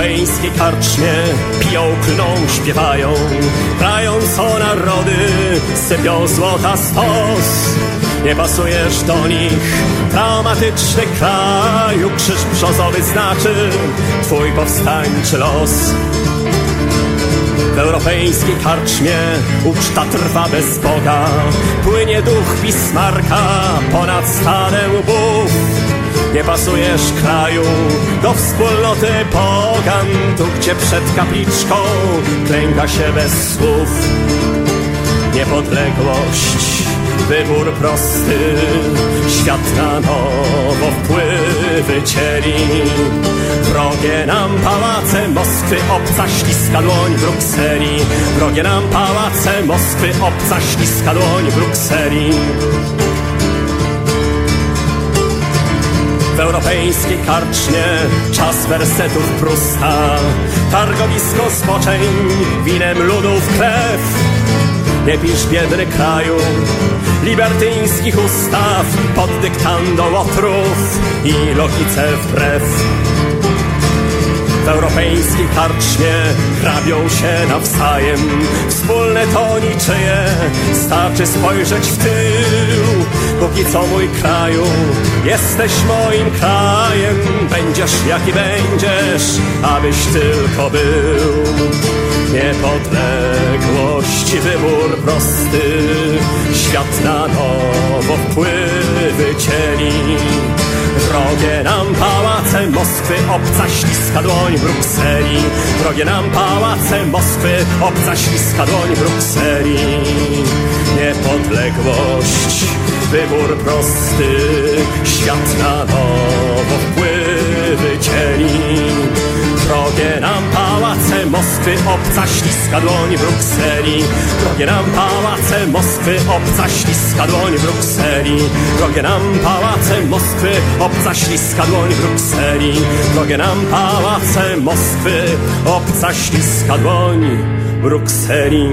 europejskiej karczmie piją, klną, śpiewają, grając o narody, sypią złota stos. Nie pasujesz do nich, traumatyczny kraju, krzyż brzozowy znaczy twój powstańczy los. W europejskiej karczmie uczta trwa bez Boga, płynie duch Bismarka ponad. Nie pasujesz kraju do wspólnoty pogan, tu gdzie przed kapliczką klęka się bez słów. Niepodległość, wybór prosty, świat na nowo wpływy cieli. Wrogie nam pałace Moskwy, obca śliska dłoń Brukseli. Wrogie nam pałace Moskwy, obca śliska dłoń Brukseli. W europejskiej karczmie czas wersetów Prusta, targowisko spoczeń, winem ludów krew. Nie pisz biedny kraju libertyńskich ustaw pod dyktando łotrów i logice wbrew. W europejskiej karczmie hrabią się nawzajem Wspólne to niczyje, starczy spojrzeć w tył Póki co mój kraju, jesteś moim krajem Będziesz jaki będziesz, abyś tylko był Niepodległość, wybór prosty Świat na nowo wpływy cieli Wrogie nam pałace Moskwy, obca śliska dłoń Brukseli. Wrogie nam pałace Moskwy, obca śliska dłoń Brukseli. Niepodległość, wybór prosty, świat na nowo wpływy cieli. Wrogie nam pałace Moskwy, obca śliska dłoń Brukseli. Wrogie nam pałace Moskwy, obca śliska dłoń Brukseli. Wrogie nam pałace Moskwy, obca śliska dłoń Brukseli. Wrogie nam pałace Moskwy, obca śliska dłoń Brukseli.